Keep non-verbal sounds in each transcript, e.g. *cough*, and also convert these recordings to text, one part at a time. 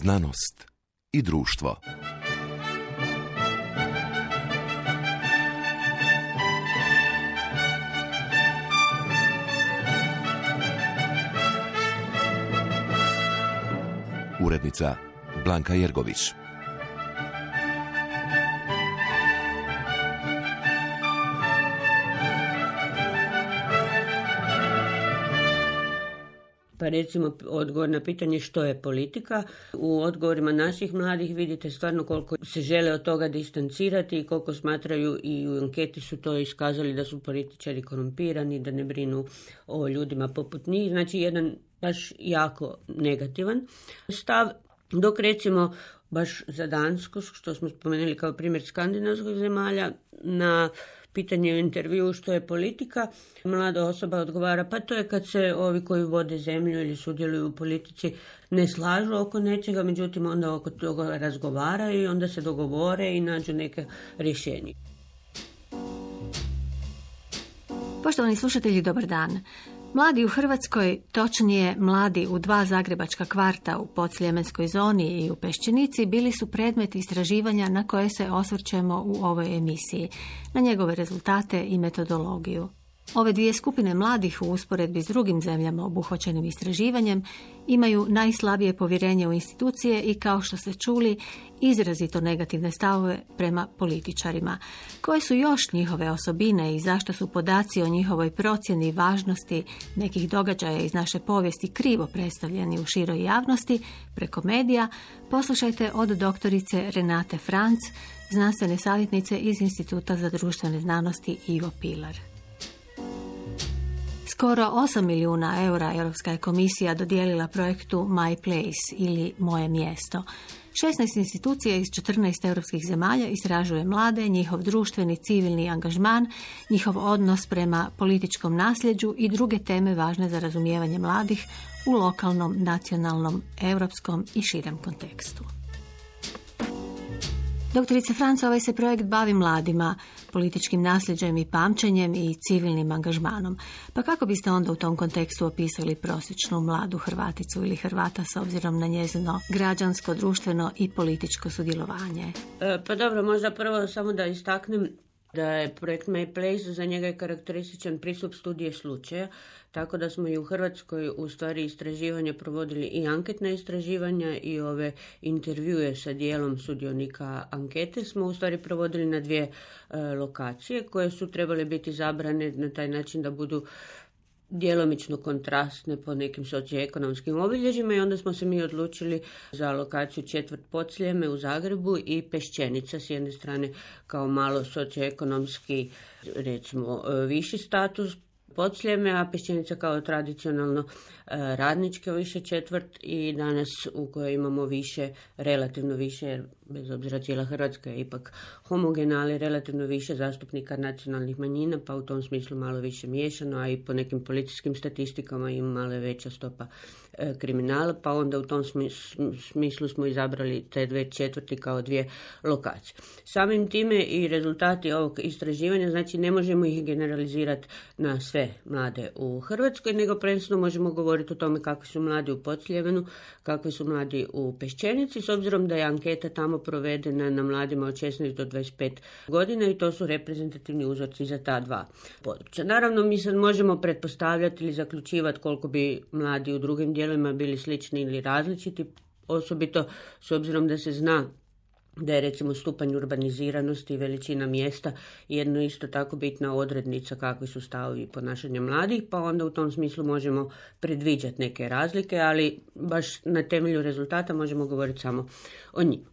Znanost i društvo. Urednica Blanka Jergović. Recimo odgovor na pitanje što je politika. U odgovorima naših mladih vidite stvarno koliko se žele od toga distancirati i koliko smatraju i u anketi su to iskazali da su političari korumpirani, da ne brinu o ljudima poput njih. Znači jedan baš jako negativan stav. Dok recimo baš za Dansku, što smo spomenuli kao primjer skandinavskog zemalja, na pitanje u intervju što je politika, mlada osoba odgovara pa to je kad se ovi koji vode zemlju ili sudjeluju u politici ne slažu oko nečega, međutim onda oko toga razgovaraju i onda se dogovore i nađu neke rješenje. Poštovani slušatelji, dobar dan. Mladi u Hrvatskoj, točnije mladi u dva zagrebačka kvarta u podsljemenskoj zoni i u Pešćenici bili su predmet istraživanja na koje se osvrćemo u ovoj emisiji, na njegove rezultate i metodologiju. Ove dvije skupine mladih u usporedbi s drugim zemljama obuhvaćenim istraživanjem imaju najslabije povjerenje u institucije i kao što ste čuli izrazito negativne stavove prema političarima. Koje su još njihove osobine i zašto su podaci o njihovoj procjeni važnosti nekih događaja iz naše povijesti krivo predstavljeni u široj javnosti preko medija, poslušajte od doktorice Renate Franc, znanstvene savjetnice iz Instituta za društvene znanosti Ivo Pilar. Skoro 8 milijuna eura Europska je komisija dodijelila projektu My Place ili Moje mjesto. 16 institucija iz 14 europskih zemalja istražuje mlade, njihov društveni civilni angažman, njihov odnos prema političkom nasljeđu i druge teme važne za razumijevanje mladih u lokalnom, nacionalnom, europskom i širem kontekstu. Doktorice Franca, ovaj se projekt bavi mladima, političkim nasljeđem i pamćenjem i civilnim angažmanom. Pa kako biste onda u tom kontekstu opisali prosječnu mladu Hrvaticu ili Hrvata s obzirom na njezino građansko, društveno i političko sudjelovanje? E, pa dobro, možda prvo samo da istaknem da je projekt My Place, za njega je karakterističan pristup studije slučaja, tako da smo i u Hrvatskoj u stvari istraživanja provodili i anketna istraživanja i ove intervjue sa dijelom sudionika ankete smo u stvari provodili na dvije e, lokacije koje su trebale biti zabrane na taj način da budu djelomično kontrastne po nekim socioekonomskim obilježjima i onda smo se mi odlučili za lokaciju četvrt Podsljeme u Zagrebu i Pešćenica s jedne strane kao malo socioekonomski recimo e, viši status Podsljeme, a Pešćenica kao tradicionalno e, radničke više četvrt i danas u kojoj imamo više, relativno više, bez obzira cijela Hrvatska je ipak homogena, ali relativno više zastupnika nacionalnih manjina, pa u tom smislu malo više miješano, a i po nekim policijskim statistikama ima malo veća stopa e, kriminala, pa onda u tom smislu smo izabrali te dve četvrti kao dvije lokacije. Samim time i rezultati ovog istraživanja, znači ne možemo ih generalizirati na sve mlade u Hrvatskoj, nego prvenstveno možemo govoriti o tome kakvi su mladi u Podsljevenu, kakvi su mladi u Pešćenici, s obzirom da je anketa tamo provedena na mladima od 16 do 25 godina i to su reprezentativni uzorci za ta dva područja. Naravno, mi sad možemo pretpostavljati ili zaključivati koliko bi mladi u drugim dijelovima bili slični ili različiti, osobito s obzirom da se zna da je recimo stupanj urbaniziranosti i veličina mjesta jedno isto tako bitna odrednica kakvi su stavovi ponašanja mladih, pa onda u tom smislu možemo predviđati neke razlike, ali baš na temelju rezultata možemo govoriti samo o njima.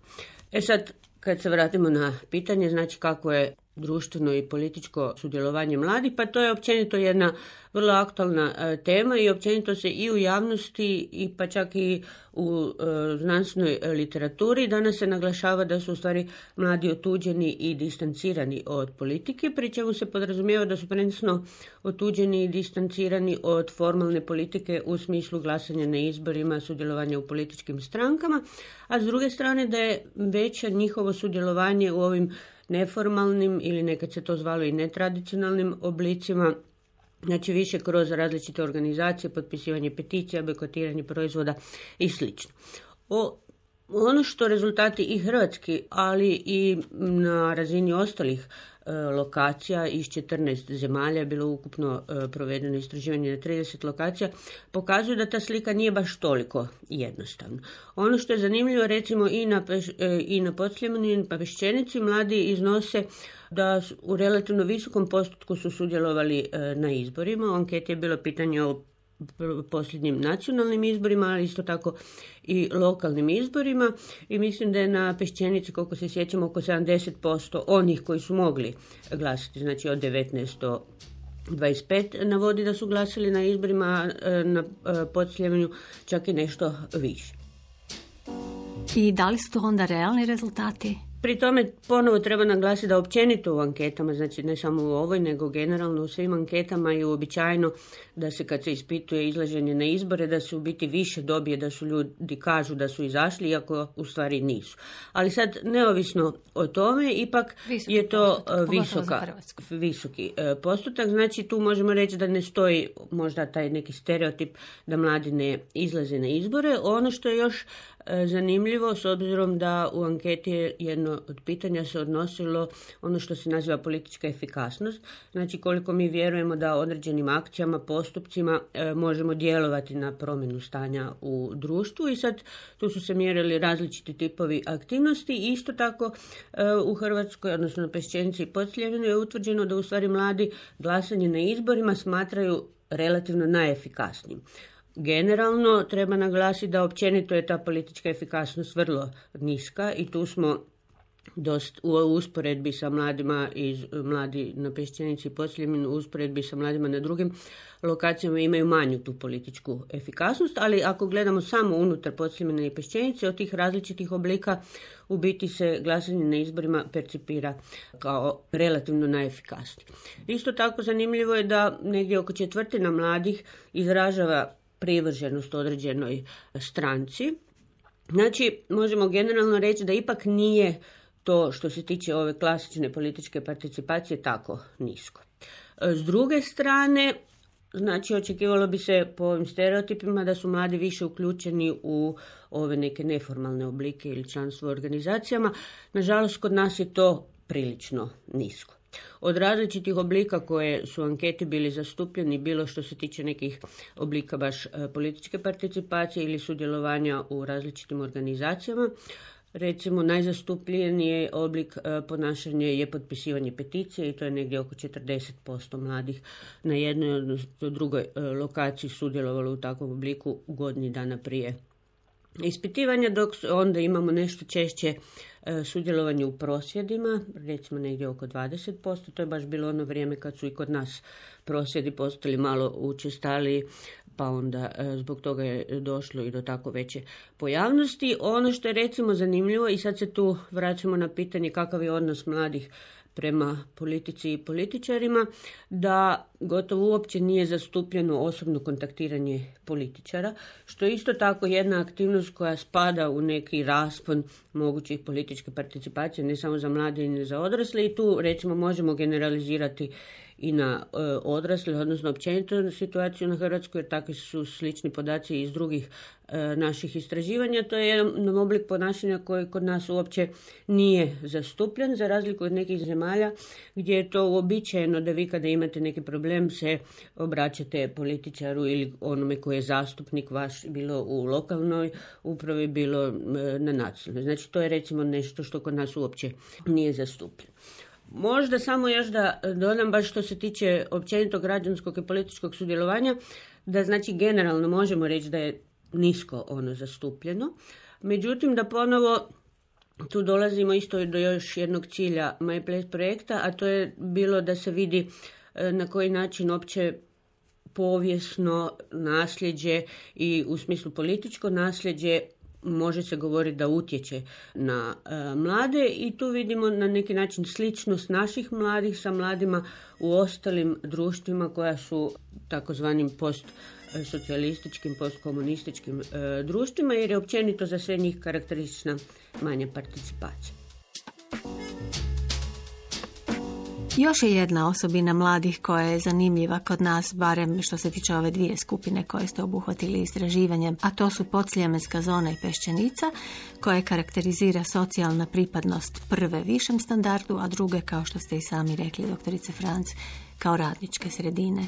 E sad, kad se vratimo na pitanje, znači kako je društveno i političko sudjelovanje mladih, pa to je općenito jedna vrlo aktualna e, tema i općenito se i u javnosti i pa čak i u e, znanstvenoj literaturi danas se naglašava da su u stvari mladi otuđeni i distancirani od politike, pri čemu se podrazumijeva da su prvenstveno otuđeni i distancirani od formalne politike u smislu glasanja na izborima, sudjelovanja u političkim strankama, a s druge strane da je veće njihovo sudjelovanje u ovim neformalnim ili nekad se to zvalo i netradicionalnim oblicima Znači više kroz različite organizacije, potpisivanje peticija, bojkotiranje proizvoda i sl. O Ono što rezultati i hrvatski, ali i na razini ostalih e, lokacija iz 14 zemalja je bilo ukupno e, provedeno istraživanje na 30 lokacija, pokazuju da ta slika nije baš toliko jednostavna. Ono što je zanimljivo recimo i na, e, i na i na mladi iznose da u relativno visokom postotku su sudjelovali na izborima. U anketi je bilo pitanje o posljednjim nacionalnim izborima, ali isto tako i lokalnim izborima i mislim da je na Pešćenici, koliko se sjećamo, oko 70% onih koji su mogli glasati, znači od 19 do 25 navodi da su glasili na izborima e, na e, podsljevanju čak i nešto više. I da li su to onda realni rezultati? Pri tome ponovo treba naglasiti da općenito u anketama, znači ne samo u ovoj, nego generalno u svim anketama je uobičajeno da se kad se ispituje izlaženje na izbore, da se u biti više dobije da su ljudi kažu da su izašli, iako u stvari nisu. Ali sad, neovisno o tome, ipak je to e, visoka, visoki e, postotak. Znači tu možemo reći da ne stoji možda taj neki stereotip da mladi ne izlaze na izbore. Ono što je još zanimljivo s obzirom da u anketi jedno od pitanja se odnosilo ono što se naziva politička efikasnost, znači koliko mi vjerujemo da određenim akcijama, postupcima e, možemo djelovati na promjenu stanja u društvu. I sad tu su se mjerili različiti tipovi aktivnosti. Isto tako e, u Hrvatskoj, odnosno na Pešćenici i Podsljevinu je utvrđeno da u stvari mladi glasanje na izborima smatraju relativno najefikasnijim. Generalno treba naglasiti da općenito je ta politička efikasnost vrlo niska i tu smo dost u usporedbi sa mladima iz mladi na Pešćenici i u usporedbi sa mladima na drugim lokacijama imaju manju tu političku efikasnost, ali ako gledamo samo unutar Podsljemena i Pešćenice, od tih različitih oblika u biti se glasanje na izborima percipira kao relativno najefikasniji. Isto tako zanimljivo je da negdje oko četvrtina mladih izražava privrženost određenoj stranci. Znači, možemo generalno reći da ipak nije to što se tiče ove klasične političke participacije tako nisko. S druge strane, znači očekivalo bi se po ovim stereotipima da su mladi više uključeni u ove neke neformalne oblike ili članstvo u organizacijama. Nažalost, kod nas je to prilično nisko. Od različitih oblika koje su anketi bili zastupljeni, bilo što se tiče nekih oblika baš e, političke participacije ili sudjelovanja u različitim organizacijama, Recimo, najzastupljeniji oblik e, ponašanja je potpisivanje peticije i to je negdje oko 40% mladih na jednoj odnosno drugoj e, lokaciji sudjelovalo u takvom obliku godini dana prije ispitivanja, dok onda imamo nešto češće sudjelovanje u prosvjedima, recimo negdje oko 20%, to je baš bilo ono vrijeme kad su i kod nas prosvjedi postali malo učestali, pa onda e, zbog toga je došlo i do tako veće pojavnosti. Ono što je recimo zanimljivo i sad se tu vraćamo na pitanje kakav je odnos mladih prema politici i političarima, da gotovo uopće nije zastupljeno osobno kontaktiranje političara, što je isto tako jedna aktivnost koja spada u neki raspon mogućih političke participacije, ne samo za mlade i ne za odrasle. I tu recimo možemo generalizirati i na e, odrasle, odnosno općenito situaciju na Hrvatskoj, jer takvi su slični podaci iz drugih e, naših istraživanja. To je jedan oblik ponašanja koji kod nas uopće nije zastupljen, za razliku od nekih zemalja gdje je to uobičajeno da vi kada imate neki problem se obraćate političaru ili onome koji je zastupnik vaš, bilo u lokalnoj upravi, bilo e, na nacionalnoj. Znači to je recimo nešto što kod nas uopće nije zastupljeno. Možda samo još da dodam baš što se tiče općenito građanskog i političkog sudjelovanja, da znači generalno možemo reći da je nisko ono zastupljeno. Međutim, da ponovo tu dolazimo isto do još jednog cilja MyPlace projekta, a to je bilo da se vidi e, na koji način opće povijesno nasljeđe i u smislu političko nasljeđe može se govoriti da utječe na e, mlade i tu vidimo na neki način sličnost naših mladih sa mladima u ostalim društvima koja su takozvanim post socijalističkim, postkomunističkim e, društvima jer je općenito za sve njih karakteristična manja participacija. Još je jedna osobina mladih koja je zanimljiva kod nas, barem što se tiče ove dvije skupine koje ste obuhvatili istraživanjem, a to su podsljemenska zona i pešćenica, koje karakterizira socijalna pripadnost prve višem standardu, a druge, kao što ste i sami rekli, doktorice Franc, kao radničke sredine.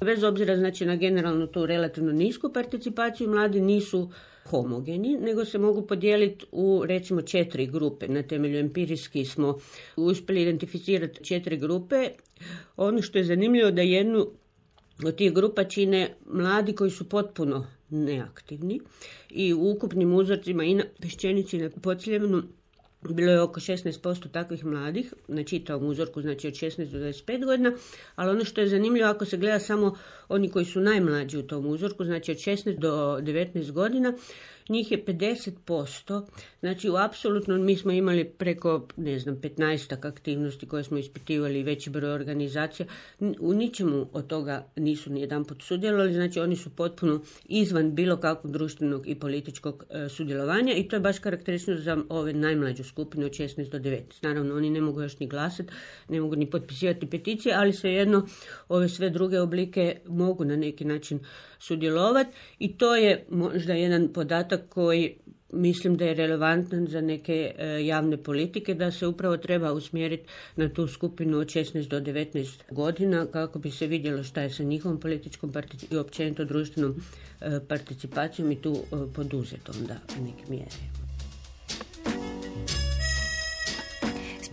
Bez obzira znači na generalno tu relativno nisku participaciju, mladi nisu homogeni, nego se mogu podijeliti u recimo četiri grupe. Na temelju empirijski smo uspjeli identificirati četiri grupe. Ono što je zanimljivo da jednu od tih grupa čine mladi koji su potpuno neaktivni i u ukupnim uzorcima i na peščenici na podsljemenu bilo je oko 16% takvih mladih na čitavom uzorku, znači od 16 do 25 godina, ali ono što je zanimljivo ako se gleda samo oni koji su najmlađi u tom uzorku, znači od 16 do 19 godina, njih je 50%, znači u apsolutno mi smo imali preko, ne znam, 15 aktivnosti koje smo ispitivali i veći broj organizacija, u ničemu od toga nisu ni jedan put sudjelovali, znači oni su potpuno izvan bilo kakvog društvenog i političkog e, sudjelovanja i to je baš karakteristično za ove najmlađu skupinu od 16 do 19. Naravno, oni ne mogu još ni glasati, ne mogu ni potpisivati peticije, ali svejedno ove sve druge oblike mogu na neki način sudjelovati i to je možda jedan podatak koji mislim da je relevantan za neke e, javne politike, da se upravo treba usmjeriti na tu skupinu od 16 do 19 godina kako bi se vidjelo šta je sa njihovom političkom i općenito društvenom e, participacijom i tu e, poduzeti onda neke mjere.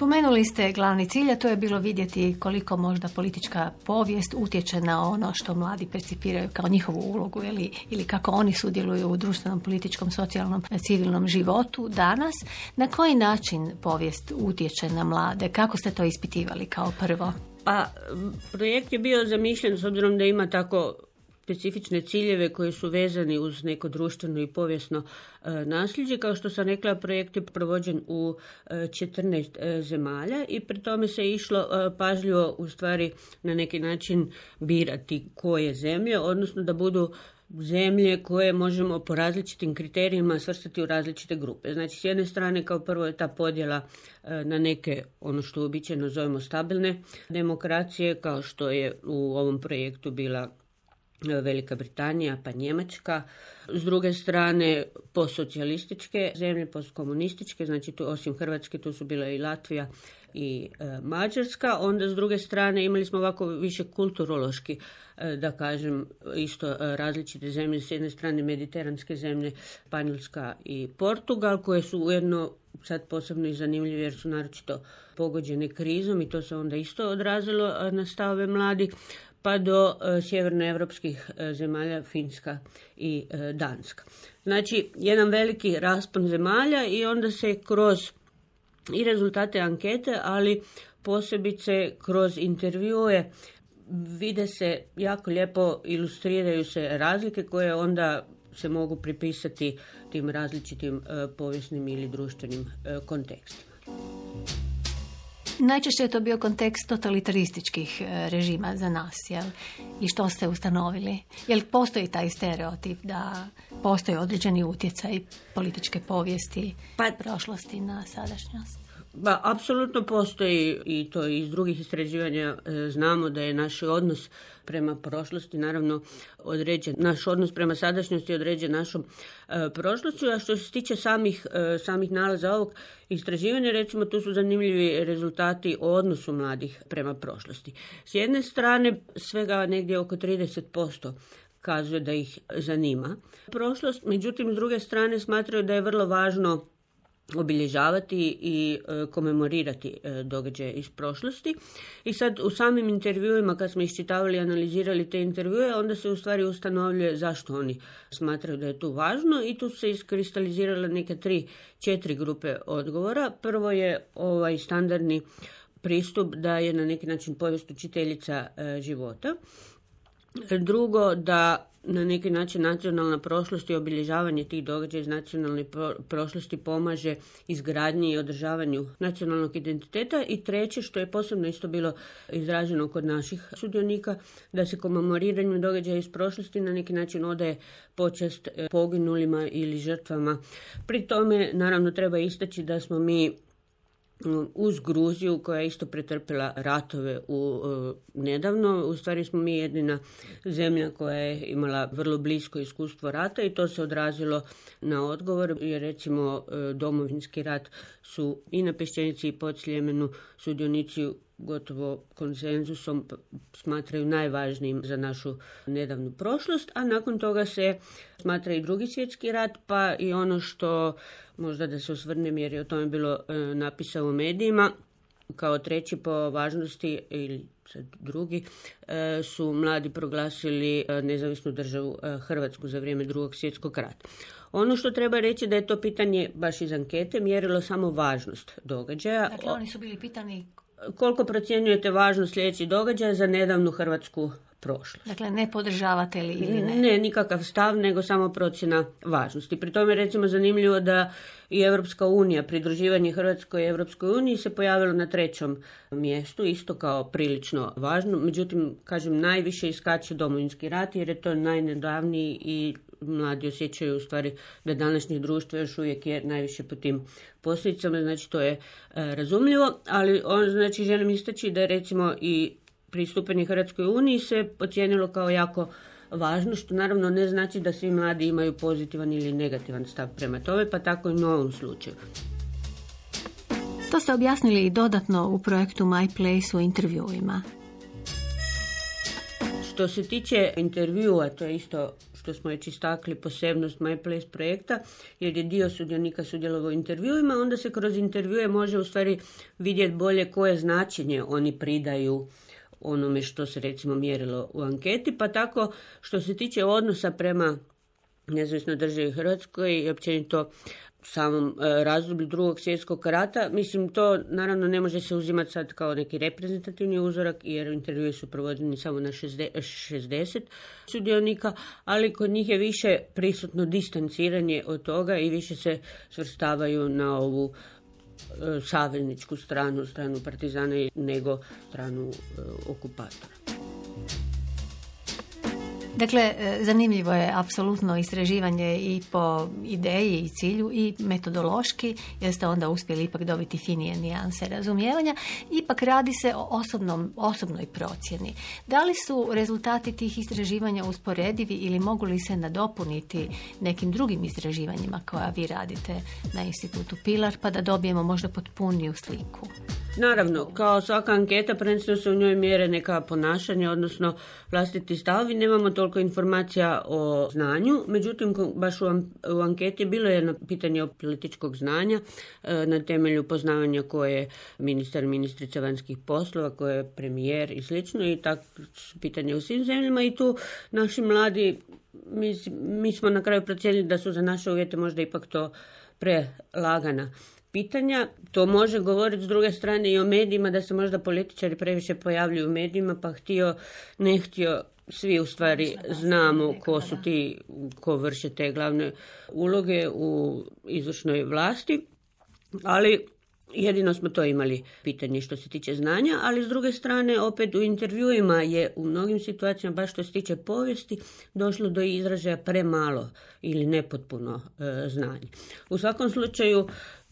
Spomenuli ste glavni cilj, a to je bilo vidjeti koliko možda politička povijest utječe na ono što mladi percipiraju kao njihovu ulogu ili, ili kako oni sudjeluju u društvenom, političkom, socijalnom, civilnom životu danas. Na koji način povijest utječe na mlade? Kako ste to ispitivali kao prvo? Pa, projekt je bio zamišljen s obzirom da ima tako specifične ciljeve koji su vezani uz neko društveno i povijesno e, nasljeđe. Kao što sam rekla, projekt je provođen u 14 e, e, zemalja i pri tome se išlo pažljivo u stvari na neki način birati koje zemlje, odnosno da budu zemlje koje možemo po različitim kriterijima svrstati u različite grupe. Znači, s jedne strane, kao prvo je ta podjela na neke, ono što uobičajeno zovemo stabilne demokracije, kao što je u ovom projektu bila Velika Britanija pa Njemačka. S druge strane postsocijalističke zemlje, postkomunističke, znači tu osim Hrvatske tu su bile i Latvija i e, Mađarska. Onda s druge strane imali smo ovako više kulturološki e, da kažem isto e, različite zemlje. S jedne strane mediteranske zemlje Španjolska i Portugal koje su ujedno sad posebno i zanimljive jer su naročito pogođene krizom i to se onda isto odrazilo na stave mladih pa do e, sjevernoevropskih e, zemalja Finska i e, Danska. Znači, jedan veliki raspon zemalja i onda se kroz i rezultate ankete, ali posebice kroz intervjue vide se jako lijepo ilustriraju se razlike koje onda se mogu pripisati tim različitim povijesnim ili društvenim kontekstima. Najčešće je to bio kontekst totalitarističkih e, režima za nas, jel? I što ste ustanovili? Jel postoji taj stereotip da postoji određeni utjecaj političke povijesti pa, prošlosti na sadašnjost? Ba, apsolutno postoji i to iz drugih istraživanja e, znamo da je naš odnos prema prošlosti naravno određen, naš odnos prema sadašnjosti određen našom e, prošlošću, a što se tiče samih, e, samih nalaza ovog istraživanja, recimo tu su zanimljivi rezultati o odnosu mladih prema prošlosti. S jedne strane svega negdje oko 30% kazuje da ih zanima prošlost, međutim s druge strane smatraju da je vrlo važno obilježavati i e, komemorirati e, događaje iz prošlosti. I sad u samim intervjuima kad smo iščitavali i analizirali te intervjue, onda se u stvari ustanovljuje zašto oni smatraju da je tu važno i tu se iskristalizirale neke tri, četiri grupe odgovora. Prvo je ovaj standardni pristup da je na neki način povijest učiteljica e, života. Drugo, da na neki način nacionalna prošlost i obilježavanje tih događaja iz nacionalne prošlosti pomaže izgradnji i održavanju nacionalnog identiteta i treće što je posebno isto bilo izraženo kod naših sudionika da se komemoriranju događaja iz prošlosti na neki način odaje počest e, poginulima ili žrtvama. Pri tome naravno treba istaći da smo mi uz Gruziju koja je isto pretrpila ratove u nedavno. U stvari smo mi jedina zemlja koja je imala vrlo blisko iskustvo rata i to se odrazilo na odgovor jer recimo domovinski rat su i na Pešćenici i pod Sljemenu sudionici gotovo konsenzusom smatraju najvažnijim za našu nedavnu prošlost, a nakon toga se smatra i drugi svjetski rat, pa i ono što možda da se osvrnem jer je o tome bilo e, napisano u medijima, kao treći po važnosti ili drugi e, su mladi proglasili e, nezavisnu državu Hrvatsku za vrijeme drugog svjetskog rata. Ono što treba reći da je to pitanje baš iz ankete mjerilo samo važnost događaja. Dakle, oni su bili pitani koliko procjenjujete važnost sljedećih događaja za nedavnu hrvatsku prošlost. Dakle, ne podržavate li ili ne? Ne, nikakav stav, nego samo procjena važnosti. Pri tome je recimo zanimljivo da i Europska unija, pridruživanje Hrvatskoj i Europskoj uniji se pojavilo na trećom mjestu, isto kao prilično važno. Međutim, kažem, najviše iskače domovinski rat jer je to najnedavniji i mladi osjećaju u stvari da današnje društvo još uvijek je najviše po tim posljedicama, znači to je e, razumljivo, ali on znači želim istaći da je recimo i pristupanje Hrvatskoj uniji se pocijenilo kao jako važno, što naravno ne znači da svi mladi imaju pozitivan ili negativan stav prema tome, pa tako i u novom slučaju. To ste objasnili i dodatno u projektu My Place u intervjuima. Što se tiče intervjua, to je isto što smo već istakli posebnost My Place projekta, jer je dio sudionika sudjelovao u intervjuima, onda se kroz intervjue može u stvari vidjeti bolje koje značenje oni pridaju onome što se recimo mjerilo u anketi, pa tako što se tiče odnosa prema nezavisno državi Hrvatskoj i općenito samom e, razdoblju drugog svjetskog rata. Mislim, to naravno ne može se uzimati sad kao neki reprezentativni uzorak, jer intervjue su provođeni samo na 60 sudionika, ali kod njih je više prisutno distanciranje od toga i više se svrstavaju na ovu e, savezničku stranu, stranu partizana nego stranu e, okupatora. Dakle, e, zanimljivo je apsolutno istraživanje i po ideji i cilju i metodološki, jer ste onda uspjeli ipak dobiti finije nijanse razumijevanja. Ipak radi se o osobnom, osobnoj procjeni. Da li su rezultati tih istraživanja usporedivi ili mogu li se nadopuniti nekim drugim istraživanjima koja vi radite na institutu Pilar, pa da dobijemo možda potpuniju sliku? Naravno, kao svaka anketa, prvenstveno se u njoj mjere neka ponašanja, odnosno vlastiti stavovi. Nemamo toliko informacija o znanju, međutim, baš u anketi bilo je na pitanje o političkog znanja e, na temelju poznavanja koje je ministar, ministrica vanjskih poslova, koje je premijer i slično i tako su pitanje u svim zemljama i tu naši mladi, mi, mi smo na kraju procijenili da su za naše uvjete možda ipak to prelagana pitanja. To može govoriti s druge strane i o medijima, da se možda političari previše pojavljuju u medijima, pa htio, ne htio, svi u stvari znamo ko su ti, ko vrše te glavne uloge u izvršnoj vlasti, ali Jedino smo to imali pitanje što se tiče znanja, ali s druge strane opet u intervjuima je u mnogim situacijama, baš što se tiče povijesti, došlo do izražaja premalo ili nepotpuno e, znanje. U svakom slučaju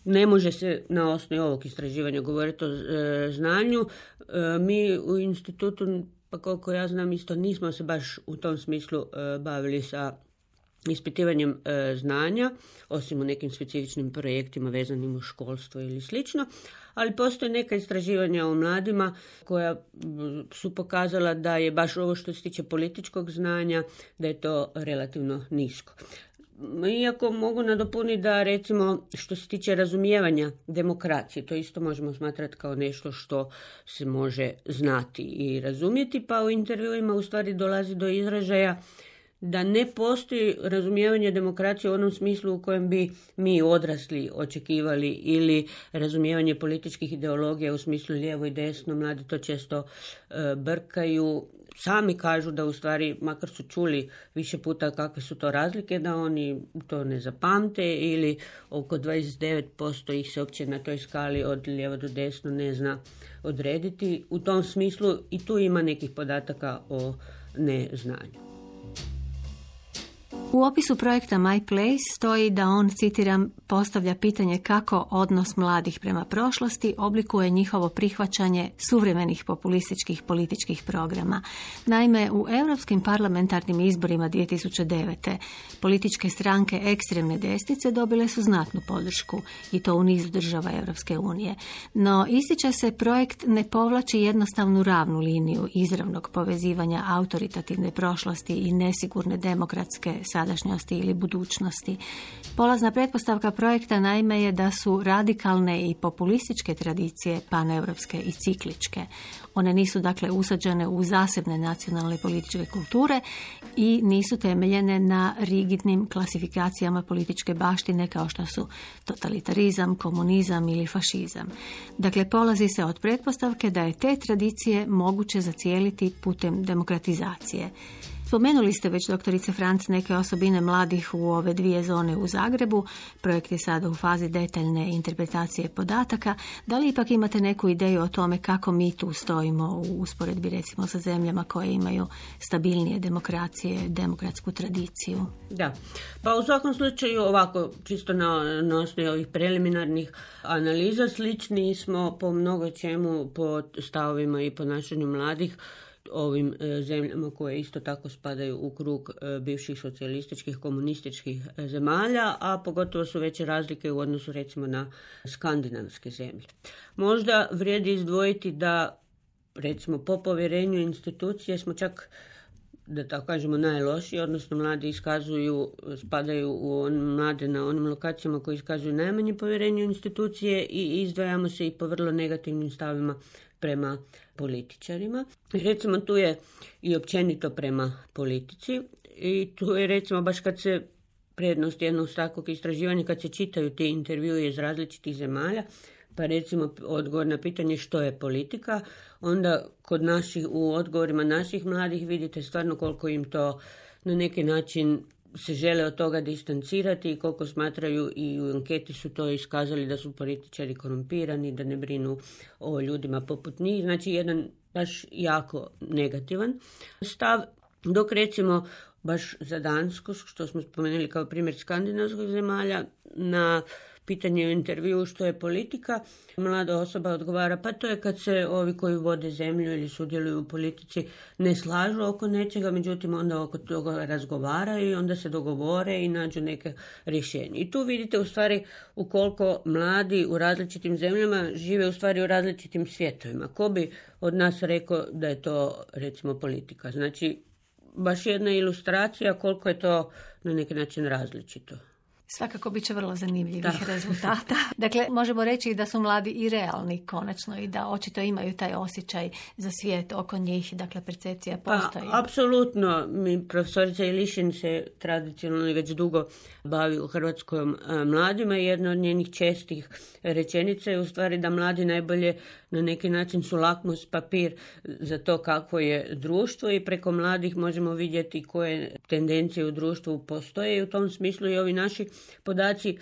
ne može se na osnovi ovog istraživanja govoriti o e, znanju. E, mi u institutu, pa koliko ja znam, isto nismo se baš u tom smislu e, bavili sa ispitivanjem znanja, osim u nekim specifičnim projektima vezanim u školstvo ili slično, ali postoje neka istraživanja o mladima koja su pokazala da je baš ovo što se tiče političkog znanja, da je to relativno nisko. Iako mogu nadopuniti da recimo što se tiče razumijevanja demokracije, to isto možemo smatrati kao nešto što se može znati i razumjeti, pa u intervjuima u stvari dolazi do izražaja da ne postoji razumijevanje demokracije u onom smislu u kojem bi mi odrasli očekivali ili razumijevanje političkih ideologija u smislu lijevo i desno, mladi to često e, brkaju sami kažu da u stvari, makar su čuli više puta kakve su to razlike, da oni to ne zapamte ili oko 29% ih se uopće na toj skali od lijevo do desno ne zna odrediti. U tom smislu i tu ima nekih podataka o neznanju. U opisu projekta My Place stoji da on, citiram, postavlja pitanje kako odnos mladih prema prošlosti oblikuje njihovo prihvaćanje suvremenih populističkih političkih programa. Naime, u europskim parlamentarnim izborima 2009. političke stranke ekstremne desnice dobile su znatnu podršku i to u nizu država Europske unije. No, ističe se projekt ne povlači jednostavnu ravnu liniju izravnog povezivanja autoritativne prošlosti i nesigurne demokratske sadašnjosti ili budućnosti. Polazna pretpostavka projekta naime je da su radikalne i populističke tradicije paneuropske i cikličke. One nisu dakle usađene u zasebne nacionalne političke kulture i nisu temeljene na rigidnim klasifikacijama političke baštine kao što su totalitarizam, komunizam ili fašizam. Dakle, polazi se od pretpostavke da je te tradicije moguće zacijeliti putem demokratizacije. Spomenuli ste već, doktorice Franc, neke osobine mladih u ove dvije zone u Zagrebu. Projekt je sada u fazi detaljne interpretacije podataka. Da li ipak imate neku ideju o tome kako mi tu stojimo u usporedbi recimo sa zemljama koje imaju stabilnije demokracije, demokratsku tradiciju? Da, pa u svakom slučaju ovako, čisto na, na osnovi ovih preliminarnih analiza, slični smo po mnogo čemu po stavovima i ponašanju mladih ovim e, zemljama koje isto tako spadaju u krug e, bivših socijalističkih komunističkih e, zemalja, a pogotovo su veće razlike u odnosu recimo na skandinavske zemlje. Možda vrijedi izdvojiti da recimo po povjerenju institucije smo čak da tako kažemo najlošiji, odnosno mladi iskazuju, spadaju u on, mlade na onim lokacijama koji iskazuju najmanje povjerenje u institucije i izdvajamo se i po vrlo negativnim stavima prema političarima. Recimo tu je i općenito prema politici i tu je recimo baš kad se prednost jednog takvog istraživanja kad se čitaju ti intervjui iz različitih zemalja, pa recimo odgovor na pitanje što je politika, onda kod naših, u odgovorima naših mladih vidite stvarno koliko im to na neki način se žele od toga distancirati i koliko smatraju i u anketi su to iskazali da su političari korumpirani, da ne brinu o ljudima poput njih. Znači jedan baš jako negativan stav. Dok recimo baš za Dansku, što smo spomenuli kao primjer skandinavskog zemalja, na pitanje u intervju što je politika, mlada osoba odgovara pa to je kad se ovi koji vode zemlju ili sudjeluju u politici ne slažu oko nečega, međutim onda oko toga razgovaraju i onda se dogovore i nađu neke rješenje. I tu vidite u stvari ukoliko mladi u različitim zemljama žive u stvari u različitim svjetovima. Ko bi od nas rekao da je to recimo politika? Znači baš jedna ilustracija koliko je to na neki način različito. Svakako bit će vrlo zanimljivih rezultata. *laughs* Dakle, možemo reći da su mladi i realni konačno i da očito imaju taj osjećaj za svijet oko njih, dakle percepcija pa, postoji. Pa, apsolutno. Mi, profesorica Ilišin se tradicionalno već dugo bavi u hrvatskom mladima i jedna od njenih čestih rečenica je u stvari da mladi najbolje na neki način su lakmus papir za to kako je društvo i preko mladih možemo vidjeti koje tendencije u društvu postoje i u tom smislu i ovi naši podaci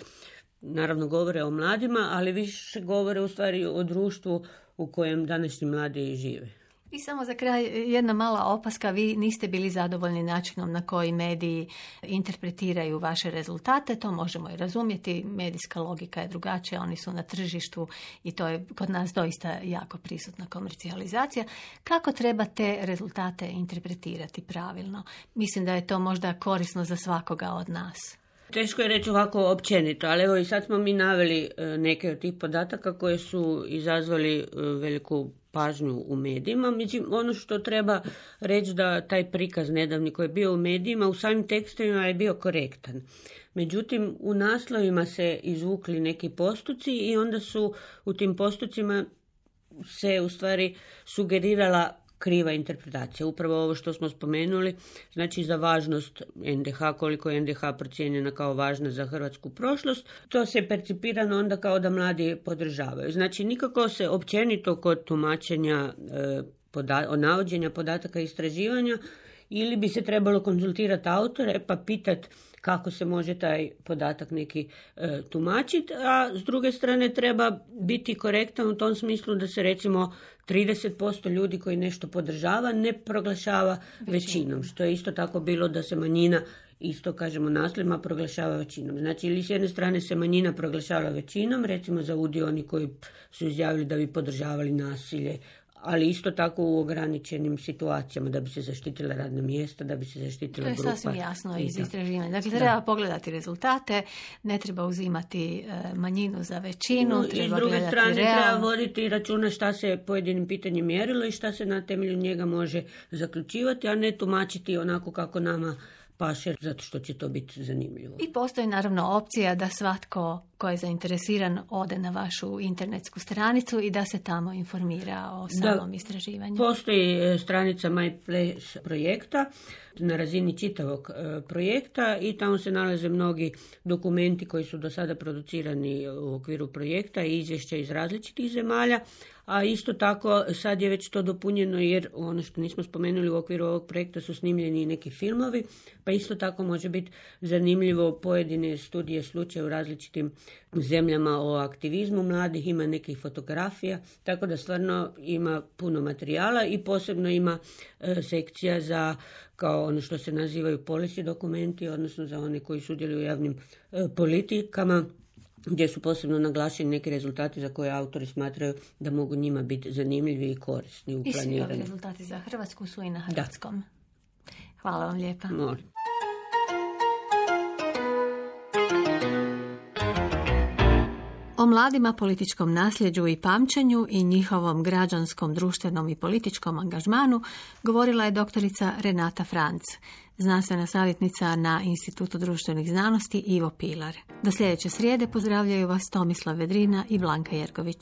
naravno govore o mladima, ali više govore u stvari o društvu u kojem današnji mladi žive. I samo za kraj jedna mala opaska, vi niste bili zadovoljni načinom na koji mediji interpretiraju vaše rezultate, to možemo i razumjeti, medijska logika je drugačija, oni su na tržištu i to je kod nas doista jako prisutna komercijalizacija. Kako treba te rezultate interpretirati pravilno? Mislim da je to možda korisno za svakoga od nas. Teško je reći ovako općenito, ali evo i sad smo mi naveli e, neke od tih podataka koje su izazvali e, veliku pažnju u medijima. Međutim, ono što treba reći da taj prikaz nedavni koji je bio u medijima, u samim tekstovima je bio korektan. Međutim, u naslovima se izvukli neki postuci i onda su u tim postucima se u stvari sugerirala kriva interpretacija. Upravo ovo što smo spomenuli, znači za važnost NDH, koliko je NDH procijenjena kao važna za hrvatsku prošlost, to se percipirano onda kao da mladi podržavaju. Znači nikako se općenito kod tumačenja, e, poda, navođenja podataka i istraživanja ili bi se trebalo konzultirati autore pa pitati kako se može taj podatak neki e, tumačiti, a s druge strane treba biti korektan u tom smislu da se recimo 30% ljudi koji nešto podržava ne proglašava većinom, što je isto tako bilo da se manjina isto kažemo nasljedima proglašava većinom. Znači ili s jedne strane se manjina proglašava većinom, recimo za udio oni koji su izjavili da bi podržavali nasilje ali isto tako u ograničenim situacijama da bi se zaštitila radna mjesta, da bi se zaštitila grupa. To je sasvim jasno iz istraživanja. Dakle, treba pogledati rezultate, ne treba uzimati e, manjinu za većinu, I s druge strane treba voditi računa šta se pojedinim pitanjem mjerilo i šta se na temelju njega može zaključivati, a ne tumačiti onako kako nama paše, zato što će to biti zanimljivo. I postoji naravno opcija da svatko ko je zainteresiran ode na vašu internetsku stranicu i da se tamo informira o samom istraživanju. Postoji e, stranica MyPlace projekta na razini čitavog e, projekta i tamo se nalaze mnogi dokumenti koji su do sada producirani u okviru projekta i izvješća iz različitih zemalja, a isto tako sad je već to dopunjeno jer ono što nismo spomenuli u okviru ovog projekta su snimljeni i neki filmovi, pa isto tako može biti zanimljivo pojedine studije slučaja u različitim zemljama o aktivizmu mladih, ima nekih fotografija, tako da stvarno ima puno materijala i posebno ima e, sekcija za kao ono što se nazivaju policy dokumenti, odnosno za one koji sudjeluju u javnim e, politikama, gdje su posebno naglašeni neki rezultati za koje autori smatraju da mogu njima biti zanimljivi i korisni u planiranju. I svi rezultati za Hrvatsku su i na hrvatskom. Hvala vam lijepa. Molim. Mladima političkom nasljeđu i pamćenju i njihovom građanskom, društvenom i političkom angažmanu govorila je doktorica Renata Franc, znanstvena savjetnica na Institutu društvenih znanosti Ivo Pilar. Do sljedeće srijede pozdravljaju vas Tomislav Vedrina i Blanka Jerković.